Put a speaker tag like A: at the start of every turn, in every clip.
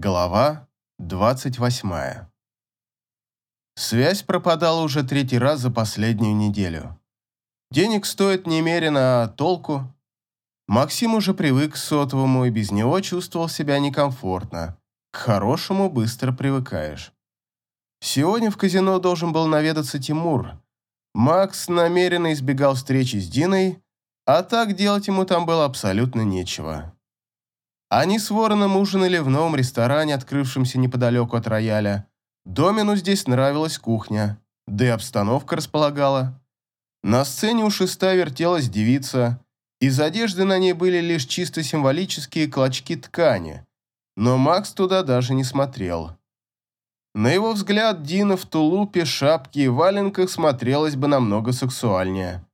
A: Глава 28. Связь пропадала уже третий раз за последнюю неделю. Денег стоит немерено, а толку? Максим уже привык к сотовому и без него чувствовал себя некомфортно. К хорошему быстро привыкаешь. Сегодня в казино должен был наведаться Тимур. Макс намеренно избегал встречи с Диной, а так делать ему там было абсолютно нечего. Они с Вороном ужинали в новом ресторане, открывшемся неподалеку от рояля. Домину здесь нравилась кухня, да и обстановка располагала. На сцене у шеста вертелась девица. Из одежды на ней были лишь чисто символические клочки ткани, но Макс туда даже не смотрел. На его взгляд, Дина в тулупе, шапке и валенках смотрелась бы намного сексуальнее.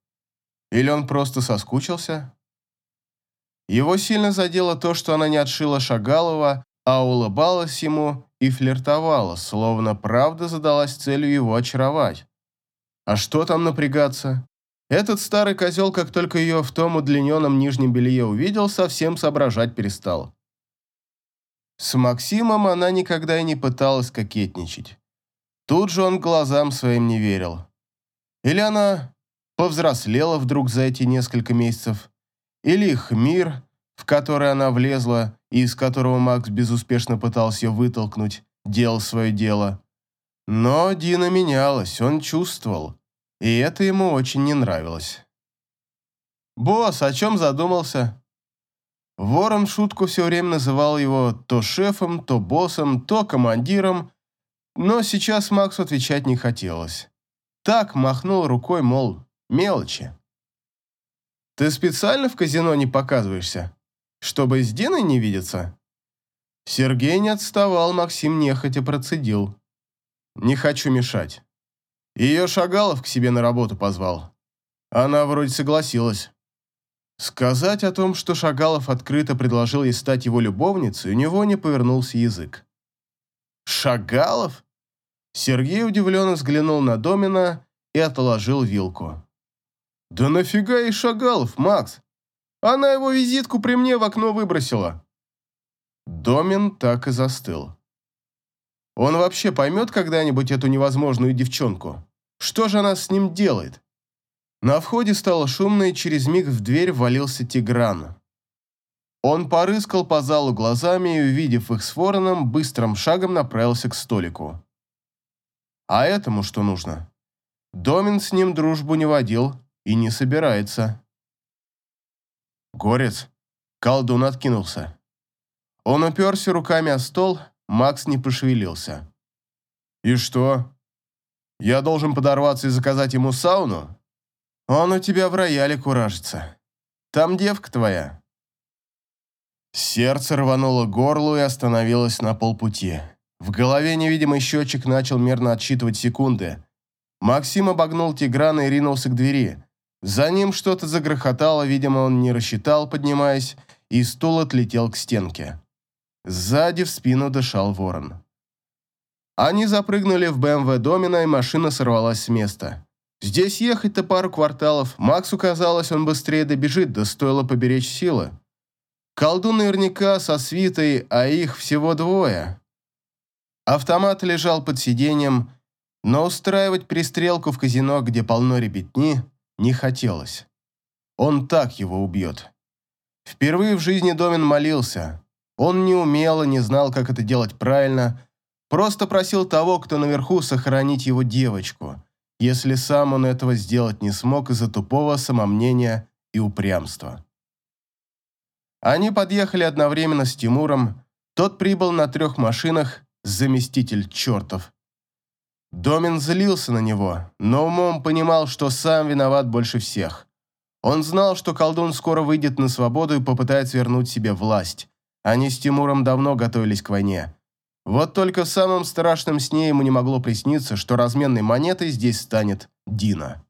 A: Или он просто соскучился? Его сильно задело то, что она не отшила Шагалова, а улыбалась ему и флиртовала, словно правда задалась целью его очаровать. А что там напрягаться? Этот старый козел, как только ее в том удлиненном нижнем белье увидел, совсем соображать перестал. С Максимом она никогда и не пыталась кокетничать. Тут же он глазам своим не верил. Или она повзрослела вдруг за эти несколько месяцев, или их мир, в который она влезла и из которого Макс безуспешно пытался ее вытолкнуть, делал свое дело. Но Дина менялась, он чувствовал, и это ему очень не нравилось. «Босс, о чем задумался?» Ворон шутку все время называл его то шефом, то боссом, то командиром, но сейчас Максу отвечать не хотелось. Так махнул рукой, мол, мелочи. Ты специально в казино не показываешься? Чтобы с Диной не видеться?» Сергей не отставал, Максим нехотя процедил. «Не хочу мешать. Ее Шагалов к себе на работу позвал. Она вроде согласилась. Сказать о том, что Шагалов открыто предложил ей стать его любовницей, у него не повернулся язык. «Шагалов?» Сергей удивленно взглянул на Домина и отложил вилку. «Да нафига ей Шагалов, Макс? Она его визитку при мне в окно выбросила». Домин так и застыл. Он вообще поймет когда-нибудь эту невозможную девчонку? Что же она с ним делает? На входе стало шумно, и через миг в дверь ввалился Тигран. Он порыскал по залу глазами и, увидев их с вороном, быстрым шагом направился к столику. А этому что нужно? Домин с ним дружбу не водил, и не собирается. Горец. Колдун откинулся. Он уперся руками о стол, Макс не пошевелился. «И что? Я должен подорваться и заказать ему сауну? Он у тебя в рояле куражится. Там девка твоя». Сердце рвануло горлу и остановилось на полпути. В голове невидимый счетчик начал мерно отсчитывать секунды. Максим обогнул Тиграна и ринулся к двери. За ним что-то загрохотало, видимо, он не рассчитал, поднимаясь, и стул отлетел к стенке. Сзади в спину дышал ворон. Они запрыгнули в БМВ Домина, и машина сорвалась с места. Здесь ехать-то пару кварталов. Максу казалось, он быстрее добежит, да стоило поберечь силы. Колдун наверняка со свитой, а их всего двое. Автомат лежал под сиденьем, но устраивать пристрелку в казино, где полно ребятни, не хотелось. Он так его убьет. Впервые в жизни Домин молился. Он не умел и не знал, как это делать правильно, просто просил того, кто наверху, сохранить его девочку, если сам он этого сделать не смог из-за тупого самомнения и упрямства. Они подъехали одновременно с Тимуром, тот прибыл на трех машинах, заместитель чертов, Домин злился на него, но умом понимал, что сам виноват больше всех. Он знал, что колдун скоро выйдет на свободу и попытается вернуть себе власть. Они с Тимуром давно готовились к войне. Вот только в самом страшном сне ему не могло присниться, что разменной монетой здесь станет Дина.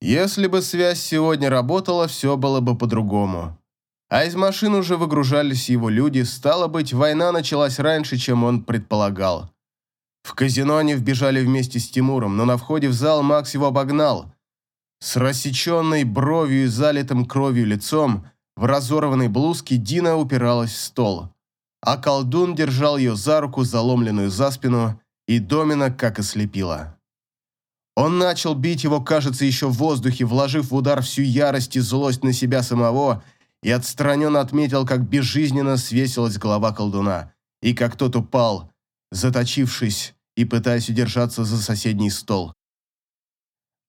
A: Если бы связь сегодня работала, все было бы по-другому. А из машин уже выгружались его люди, стало быть, война началась раньше, чем он предполагал. В казино они вбежали вместе с Тимуром, но на входе в зал Макс его обогнал. С рассеченной бровью и залитым кровью лицом в разорванной блузке Дина упиралась в стол. а колдун держал ее за руку, заломленную за спину, и Домина как ослепила. Он начал бить его, кажется, еще в воздухе, вложив в удар всю ярость и злость на себя самого, и отстраненно отметил, как безжизненно свесилась голова колдуна, и как тот упал, заточившись и пытаясь удержаться за соседний стол.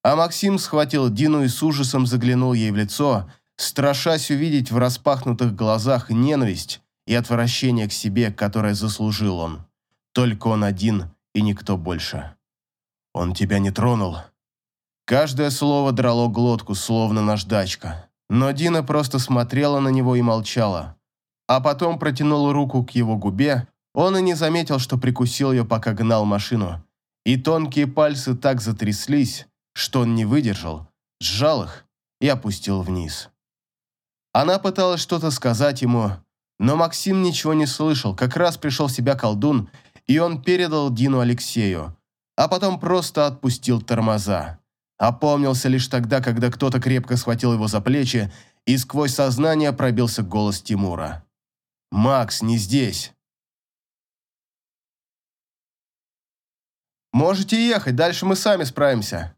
A: А Максим схватил Дину и с ужасом заглянул ей в лицо, страшась увидеть в распахнутых глазах ненависть и отвращение к себе, которое заслужил он. Только он один и никто больше. «Он тебя не тронул». Каждое слово драло глотку, словно наждачка. Но Дина просто смотрела на него и молчала. А потом протянула руку к его губе, он и не заметил, что прикусил ее, пока гнал машину. И тонкие пальцы так затряслись, что он не выдержал, сжал их и опустил вниз. Она пыталась что-то сказать ему, но Максим ничего не слышал, как раз пришел в себя колдун, и он передал Дину Алексею, а потом просто отпустил тормоза. Опомнился лишь тогда, когда кто-то крепко схватил его за плечи, и сквозь сознание пробился голос Тимура. «Макс, не здесь!» «Можете ехать, дальше мы сами справимся».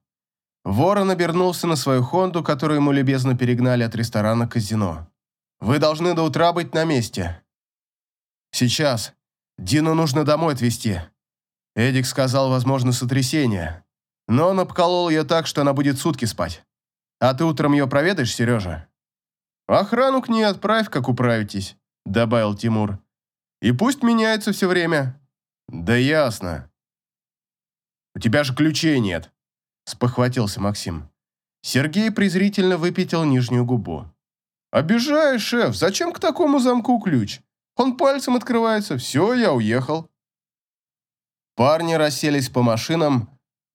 A: Ворон обернулся на свою Хонду, которую ему любезно перегнали от ресторана к казино. «Вы должны до утра быть на месте». «Сейчас. Дину нужно домой отвезти». Эдик сказал, возможно, сотрясение. Но он обколол ее так, что она будет сутки спать. А ты утром ее проведаешь, Сережа? «Охрану к ней отправь, как управитесь», — добавил Тимур. «И пусть меняется все время». «Да ясно», у тебя же ключей нет», – спохватился Максим. Сергей презрительно выпятил нижнюю губу. «Обижаешь, шеф, зачем к такому замку ключ? Он пальцем открывается, все, я уехал». Парни расселись по машинам.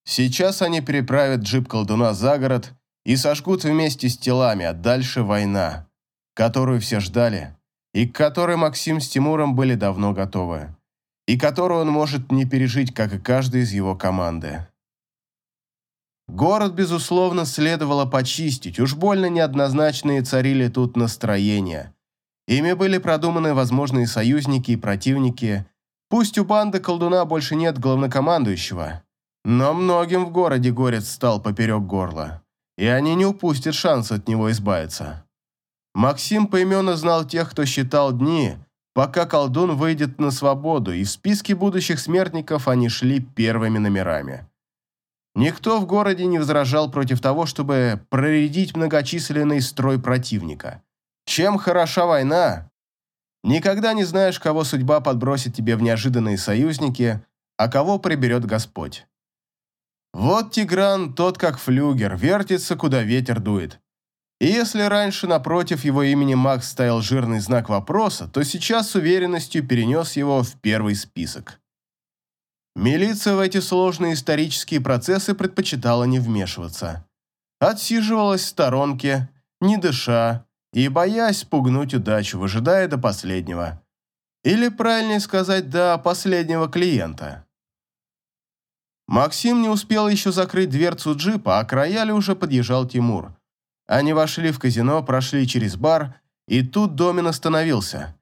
A: Сейчас они переправят джип колдуна за город и сожгут вместе с телами, а дальше война, которую все ждали и к которой Максим с Тимуром были давно готовы и которую он может не пережить, как и каждый из его команды. Город, безусловно, следовало почистить, уж больно неоднозначные царили тут настроения. Ими были продуманы возможные союзники и противники. Пусть у банды колдуна больше нет главнокомандующего, но многим в городе горец стал поперек горла, и они не упустят шанс от него избавиться. Максим поименно знал тех, кто считал дни – пока колдун выйдет на свободу, и в списке будущих смертников они шли первыми номерами. Никто в городе не возражал против того, чтобы проредить многочисленный строй противника. Чем хороша война? Никогда не знаешь, кого судьба подбросит тебе в неожиданные союзники, а кого приберет Господь. Вот Тигран, тот как флюгер, вертится, куда ветер дует. И если раньше напротив его имени Макс ставил жирный знак вопроса, то сейчас с уверенностью перенес его в первый список. Милиция в эти сложные исторические процессы предпочитала не вмешиваться. Отсиживалась в сторонке, не дыша и боясь пугнуть удачу, выжидая до последнего. Или, правильнее сказать, до последнего клиента. Максим не успел еще закрыть дверцу джипа, а к роялю уже подъезжал Тимур – они вошли в казино, прошли через бар, и тут Домин остановился.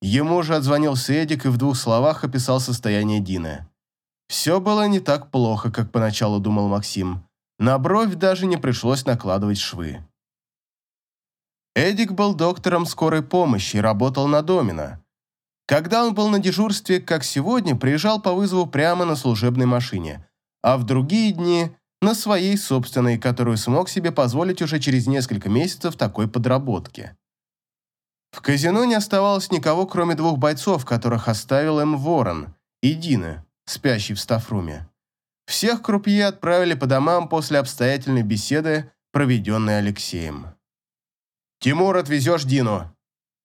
A: Ему же отзвонился Эдик и в двух словах описал состояние Дины. Все было не так плохо, как поначалу думал Максим. На бровь даже не пришлось накладывать швы. Эдик был доктором скорой помощи и работал на Домина. Когда он был на дежурстве, как сегодня, приезжал по вызову прямо на служебной машине, а в другие дни на своей собственной, которую смог себе позволить уже через несколько месяцев такой подработки. В казино не оставалось никого, кроме двух бойцов, которых оставил М. Ворон и Дины, спящий в стафруме. Всех крупье отправили по домам после обстоятельной беседы, проведенной Алексеем. «Тимур, отвезешь Дину?»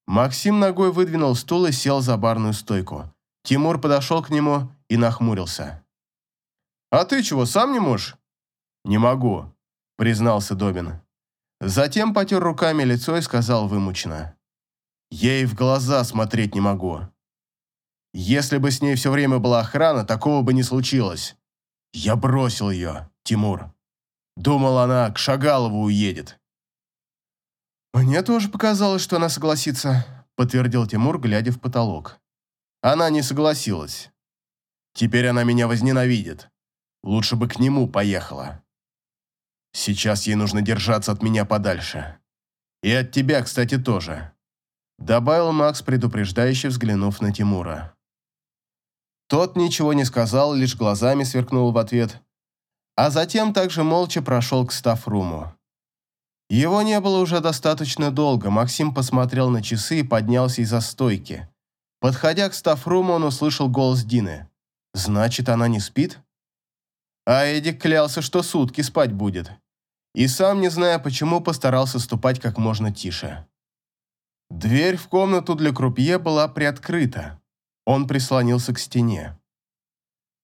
A: Максим ногой выдвинул стул и сел за барную стойку. Тимур подошел к нему и нахмурился. «А ты чего, сам не можешь?» «Не могу», — признался Добин. Затем потер руками лицо и сказал вымученно. «Ей в глаза смотреть не могу. Если бы с ней все время была охрана, такого бы не случилось. Я бросил ее, Тимур. Думал, она к Шагалову уедет». «Мне тоже показалось, что она согласится», — подтвердил Тимур, глядя в потолок. Она не согласилась. Теперь она меня возненавидит. Лучше бы к нему поехала. Сейчас ей нужно держаться от меня подальше. И от тебя, кстати, тоже. Добавил Макс, предупреждающе взглянув на Тимура. Тот ничего не сказал, лишь глазами сверкнул в ответ, а затем также молча прошел к стафруму. Его не было уже достаточно долго, Максим посмотрел на часы и поднялся из-за стойки. Подходя к стафруму, он услышал голос Дины. «Значит, она не спит?» А Эдик клялся, что сутки спать будет. И сам, не зная почему, постарался ступать как можно тише. Дверь в комнату для крупье была приоткрыта. Он прислонился к стене.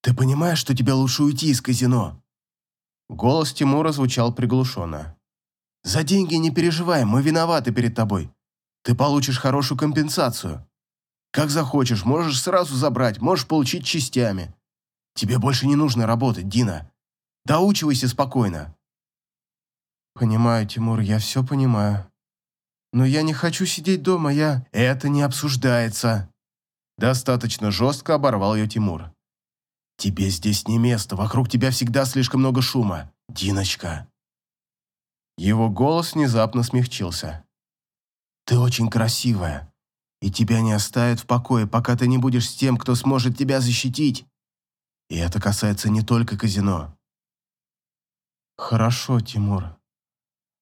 B: «Ты понимаешь, что тебе лучше уйти из казино?»
A: Голос Тимура звучал приглушенно.
B: «За деньги не переживай, мы виноваты перед тобой. Ты получишь хорошую компенсацию. Как захочешь, можешь сразу забрать, можешь получить частями. Тебе больше не нужно работать, Дина. Доучивайся спокойно».
A: «Понимаю, Тимур, я все понимаю. Но я не хочу сидеть дома, я...»
B: «Это не обсуждается».
A: Достаточно жестко оборвал ее Тимур.
B: «Тебе здесь не место, вокруг тебя всегда слишком много шума, Диночка».
A: Его голос внезапно смягчился.
B: «Ты очень красивая, и тебя не оставят в покое, пока ты не будешь с тем, кто сможет тебя защитить. И это касается не только казино».
A: «Хорошо, Тимур».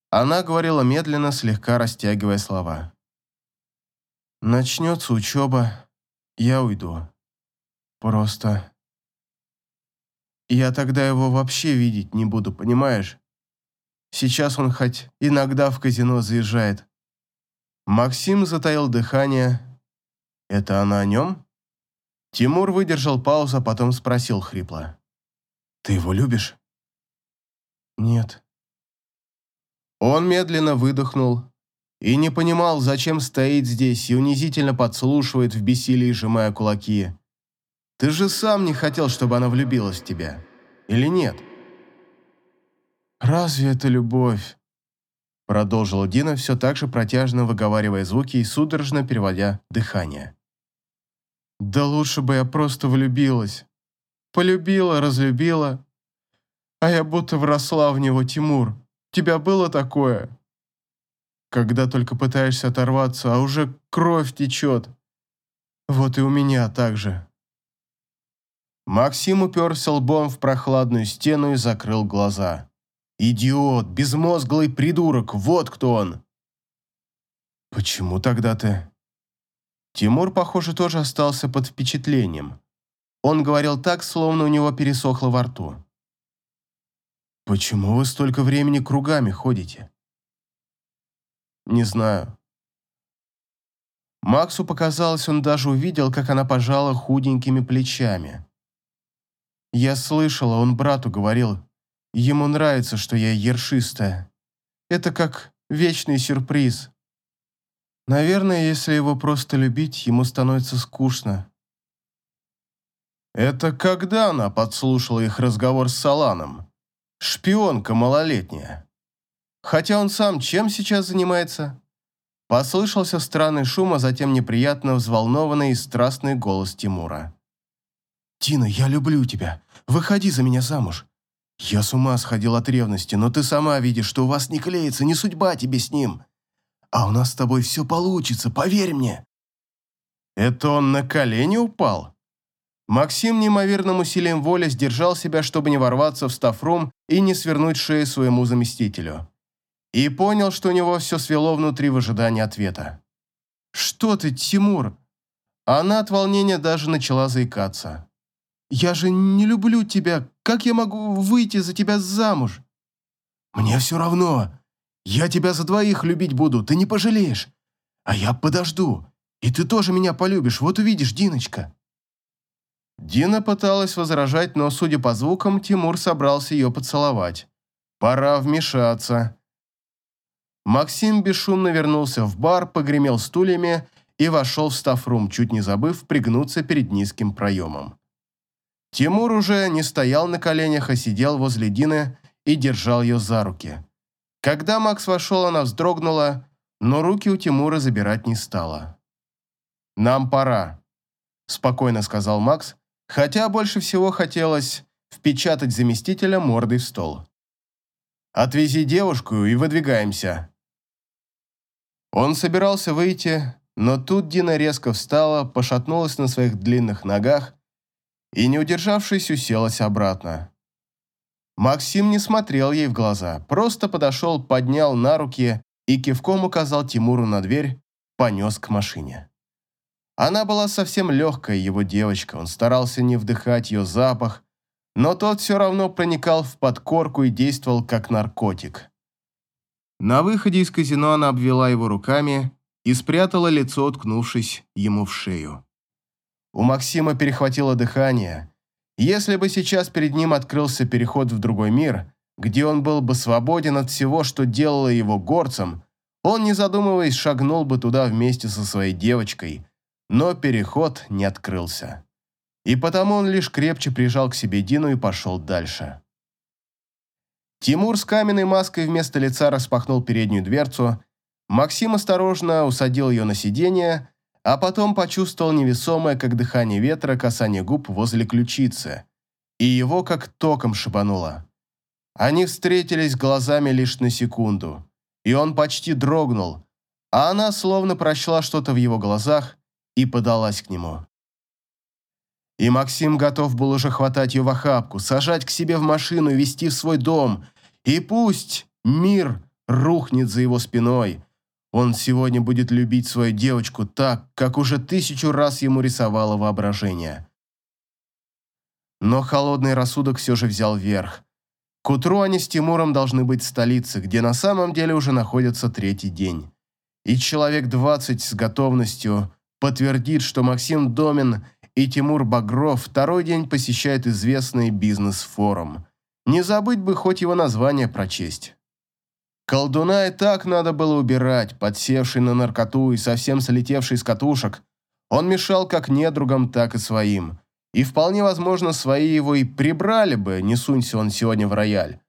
A: Она говорила медленно, слегка растягивая слова. «Начнется учеба, я уйду. Просто...» Я тогда его вообще видеть не буду, понимаешь? Сейчас он хоть иногда в казино заезжает. Максим затаил дыхание. Это она о нем? Тимур выдержал паузу, а потом спросил хрипло.
B: «Ты его любишь?»
A: «Нет». Он медленно выдохнул и не понимал, зачем стоит здесь и унизительно подслушивает в бессилии, сжимая кулаки. Ты же сам не хотел, чтобы она влюбилась в тебя. Или нет? Разве это любовь? Продолжил Дина, все так же протяжно выговаривая звуки и судорожно переводя дыхание. Да лучше бы я просто влюбилась. Полюбила, разлюбила. А я будто вросла в него, Тимур. тебя было такое? Когда только пытаешься оторваться, а уже кровь течет. Вот и у меня так же. Максим уперся лбом в прохладную стену и закрыл глаза. «Идиот, безмозглый придурок, вот кто он!» «Почему тогда ты...» Тимур, похоже, тоже остался под впечатлением. Он говорил так, словно у него пересохло во рту. «Почему вы столько времени кругами ходите?» «Не знаю». Максу показалось, он даже увидел, как она пожала худенькими плечами. Я слышала, он брату говорил. Ему нравится, что я ершистая. Это как вечный сюрприз. Наверное, если его просто любить, ему становится скучно. Это когда она подслушала их разговор с Саланом? Шпионка малолетняя. Хотя он сам чем сейчас занимается? Послышался странный шум, а затем неприятно взволнованный и страстный голос Тимура.
B: «Тина, я люблю тебя. Выходи за меня замуж. Я с ума сходил от ревности, но ты сама видишь, что у вас не клеится, не судьба тебе с ним. А у нас с тобой все получится, поверь мне».
A: Это он на колени упал? Максим неимоверным усилием воли сдержал себя, чтобы не ворваться в стафрум и не свернуть шею своему заместителю. И понял, что у него все свело внутри в ожидании ответа. «Что ты, Тимур?» Она от волнения даже начала заикаться. Я же не люблю тебя. Как я могу выйти за тебя замуж?
B: Мне все равно. Я тебя за двоих любить буду, ты не пожалеешь. А я подожду. И ты тоже меня полюбишь, вот увидишь, Диночка.
A: Дина пыталась возражать, но, судя по звукам, Тимур собрался ее поцеловать. Пора вмешаться. Максим бесшумно вернулся в бар, погремел стульями и вошел в стафрум, чуть не забыв пригнуться перед низким проемом. Тимур уже не стоял на коленях, а сидел возле Дины и держал ее за руки. Когда Макс вошел, она вздрогнула, но руки у Тимура забирать не стала. «Нам пора». – спокойно сказал Макс, хотя больше всего хотелось впечатать заместителя мордой в стол. «Отвези девушку и выдвигаемся». Он собирался выйти, но тут Дина резко встала, пошатнулась на своих длинных ногах и, не удержавшись, уселась обратно. Максим не смотрел ей в глаза, просто подошел, поднял на руки и кивком указал Тимуру на дверь, понес к машине. Она была совсем легкая, его девочка, он старался не вдыхать ее запах, но тот все равно проникал в подкорку и действовал как наркотик. На выходе из казино она обвела его руками и спрятала лицо, уткнувшись ему в шею. У Максима перехватило дыхание. Если бы сейчас перед ним открылся переход в другой мир, где он был бы свободен от всего, что делало его горцем, он, не задумываясь, шагнул бы туда вместе со своей девочкой – но переход не открылся. И потому он лишь крепче прижал к себе Дину и пошел дальше. Тимур с каменной маской вместо лица распахнул переднюю дверцу, Максим осторожно усадил ее на сиденье, а потом почувствовал невесомое, как дыхание ветра, касание губ возле ключицы, и его как током шибануло. Они встретились глазами лишь на секунду, и он почти дрогнул, а она словно прочла что-то в его глазах и подалась к нему. И Максим готов был уже хватать ее в охапку, сажать к себе в машину и везти в свой дом. И пусть мир рухнет за его спиной. Он сегодня будет любить свою девочку так, как уже тысячу раз ему рисовало воображение. Но холодный рассудок все же взял верх. К утру они с Тимуром должны быть в столице, где на самом деле уже находится третий день. И человек двадцать с готовностью подтвердит, что Максим Домин и Тимур Багров второй день посещают известный бизнес-форум. Не забыть бы хоть его название прочесть. Колдуна и так надо было убирать, подсевший на наркоту и совсем слетевший с катушек. Он мешал как недругам, так и своим. И вполне возможно, свои его и прибрали бы, не сунься он сегодня в рояль.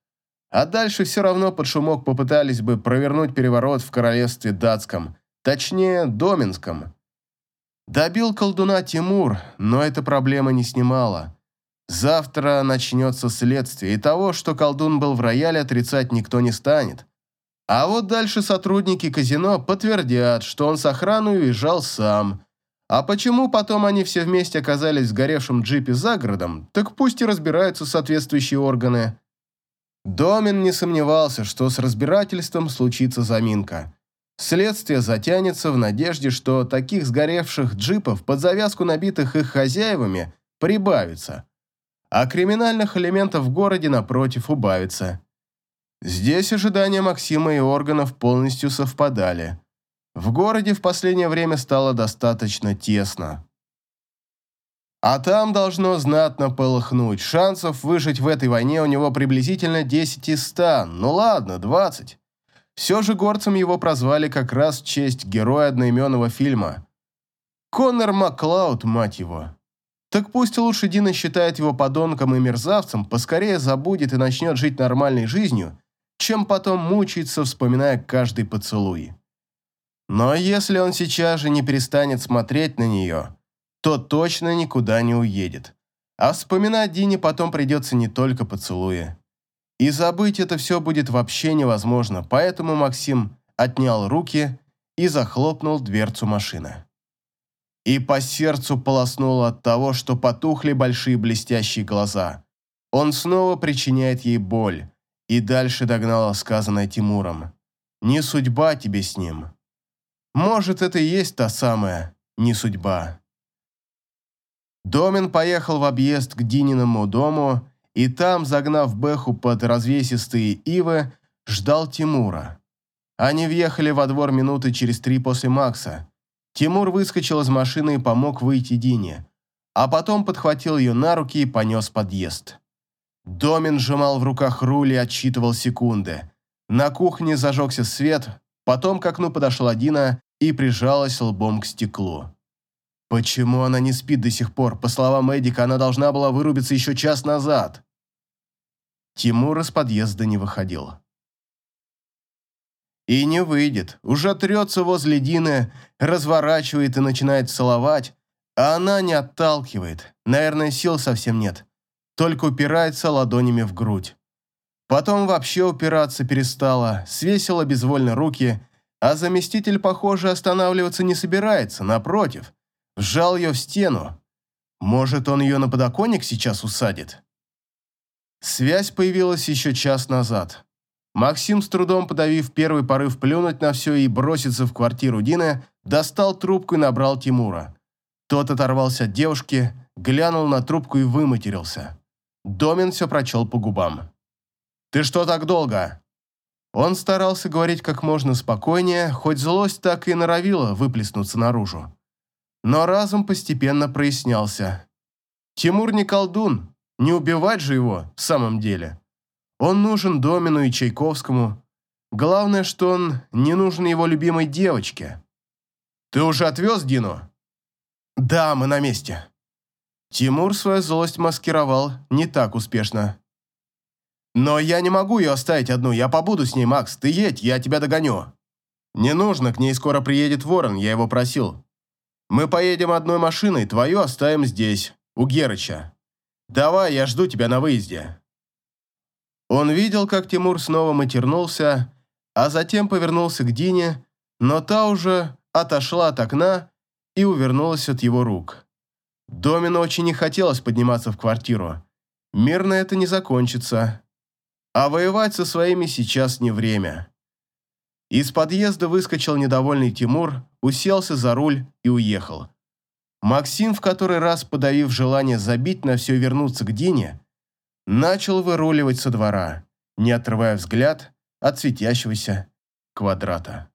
A: А дальше все равно под шумок попытались бы провернуть переворот в королевстве датском, точнее, доминском. Добил колдуна Тимур, но эта проблема не снимала. Завтра начнется следствие, и того, что колдун был в рояле, отрицать никто не станет. А вот дальше сотрудники казино подтвердят, что он с охраной уезжал сам. А почему потом они все вместе оказались в сгоревшем джипе за городом, так пусть и разбираются соответствующие органы. Домин не сомневался, что с разбирательством случится заминка. Следствие затянется в надежде, что таких сгоревших джипов под завязку набитых их хозяевами прибавится, а криминальных элементов в городе, напротив, убавится. Здесь ожидания Максима и органов полностью совпадали. В городе в последнее время стало достаточно тесно. А там должно знатно полыхнуть. Шансов выжить в этой войне у него приблизительно 10 из 100. Ну ладно, 20. Все же горцем его прозвали как раз в честь героя одноименного фильма. Коннор Маклауд, мать его. Так пусть лучше Дина считает его подонком и мерзавцем, поскорее забудет и начнет жить нормальной жизнью, чем потом мучиться, вспоминая каждый поцелуй. Но если он сейчас же не перестанет смотреть на нее, то точно никуда не уедет. А вспоминать Дине потом придется не только поцелуи. И забыть это все будет вообще невозможно, поэтому Максим отнял руки и захлопнул дверцу машины. И по сердцу полоснуло от того, что потухли большие блестящие глаза. Он снова причиняет ей боль, и дальше догнало сказанное Тимуром. «Не судьба тебе с ним». Может, это и есть та самая «не судьба». Домин поехал в объезд к Дининому дому и там, загнав Бэху под развесистые ивы, ждал Тимура. Они въехали во двор минуты через три после Макса. Тимур выскочил из машины и помог выйти Дине, а потом подхватил ее на руки и понес подъезд. Домин сжимал в руках руль и отсчитывал секунды. На кухне зажегся свет, потом к окну подошла Дина и прижалась лбом к стеклу. Почему она не спит до сих пор? По словам Эдика, она должна была вырубиться еще час назад. Тимур из подъезда не выходил. И не выйдет. Уже трется возле Дины, разворачивает и начинает целовать, А она не отталкивает, наверное, сил совсем нет, только упирается ладонями в грудь. Потом вообще упираться перестала, свесила безвольно руки, а заместитель, похоже, останавливаться не собирается, напротив, вжал ее в стену. Может, он ее на подоконник сейчас усадит? Связь появилась еще час назад. Максим, с трудом подавив первый порыв плюнуть на все и броситься в квартиру Дины, достал трубку и набрал Тимура. Тот оторвался от девушки, глянул на трубку и выматерился. Домин все прочел по губам. «Ты что так долго?» Он старался говорить как можно спокойнее, хоть злость так и норовила выплеснуться наружу. Но разум постепенно прояснялся. Тимур не колдун, не убивать же его в самом деле. Он нужен Домину и Чайковскому. Главное, что он не нужен его любимой девочке. «Ты уже отвез Дину?» «Да, мы на месте». Тимур свою злость маскировал не так успешно. «Но я не могу ее оставить одну, я побуду с ней, Макс, ты едь, я тебя догоню». «Не нужно, к ней скоро приедет Ворон, я его просил. Мы поедем одной машиной, твою оставим здесь, у Герыча. Давай, я жду тебя на выезде». Он видел, как Тимур снова матернулся, а затем повернулся к Дине, но та уже отошла от окна и увернулась от его рук. Домину очень не хотелось подниматься в квартиру. Мирно это не закончится. А воевать со своими сейчас не время. Из подъезда выскочил недовольный Тимур, уселся за руль и уехал. Максим, в который раз подавив желание забить на все и вернуться к Дине, начал выруливать со двора, не отрывая взгляд от светящегося квадрата.